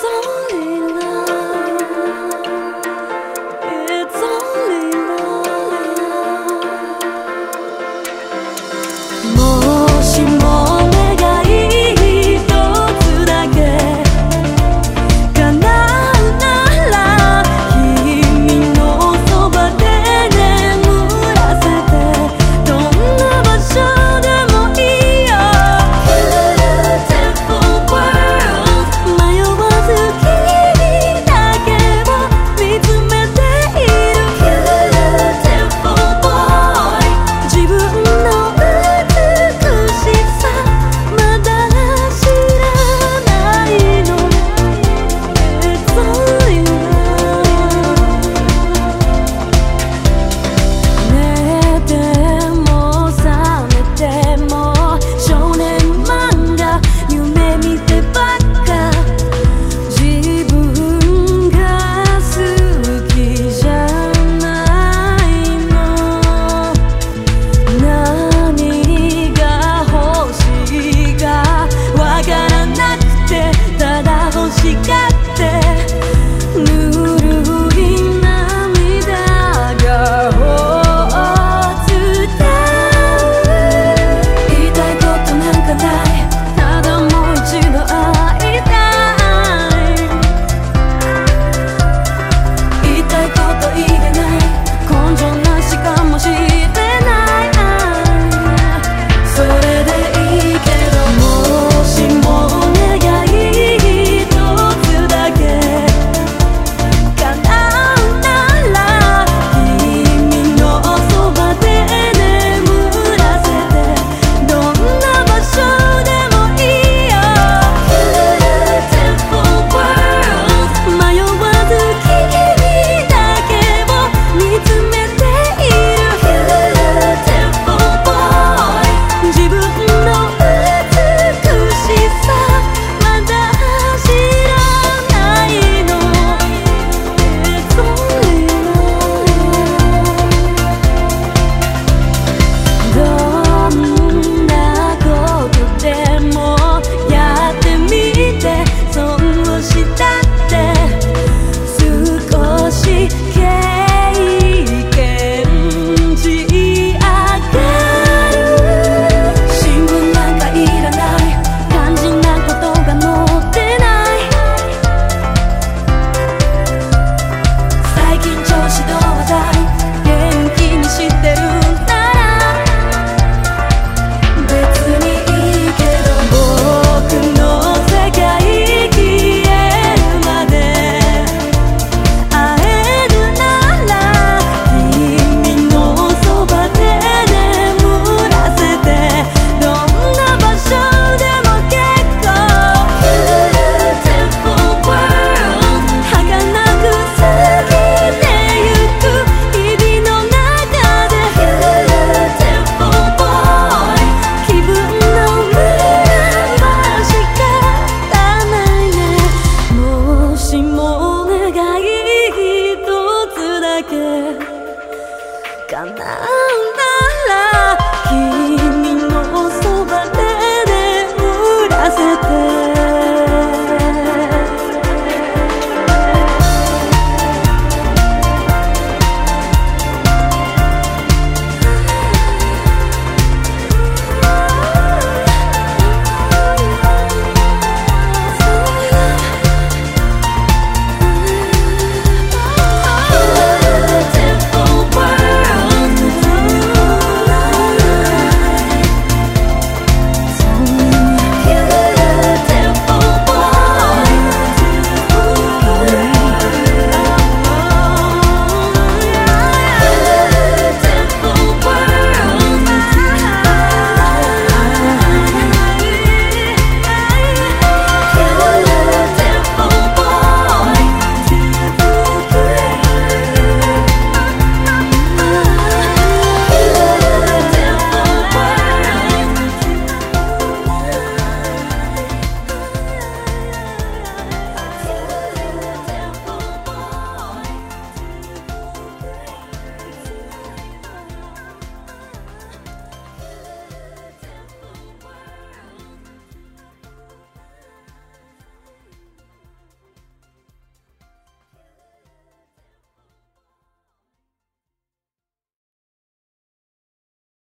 终于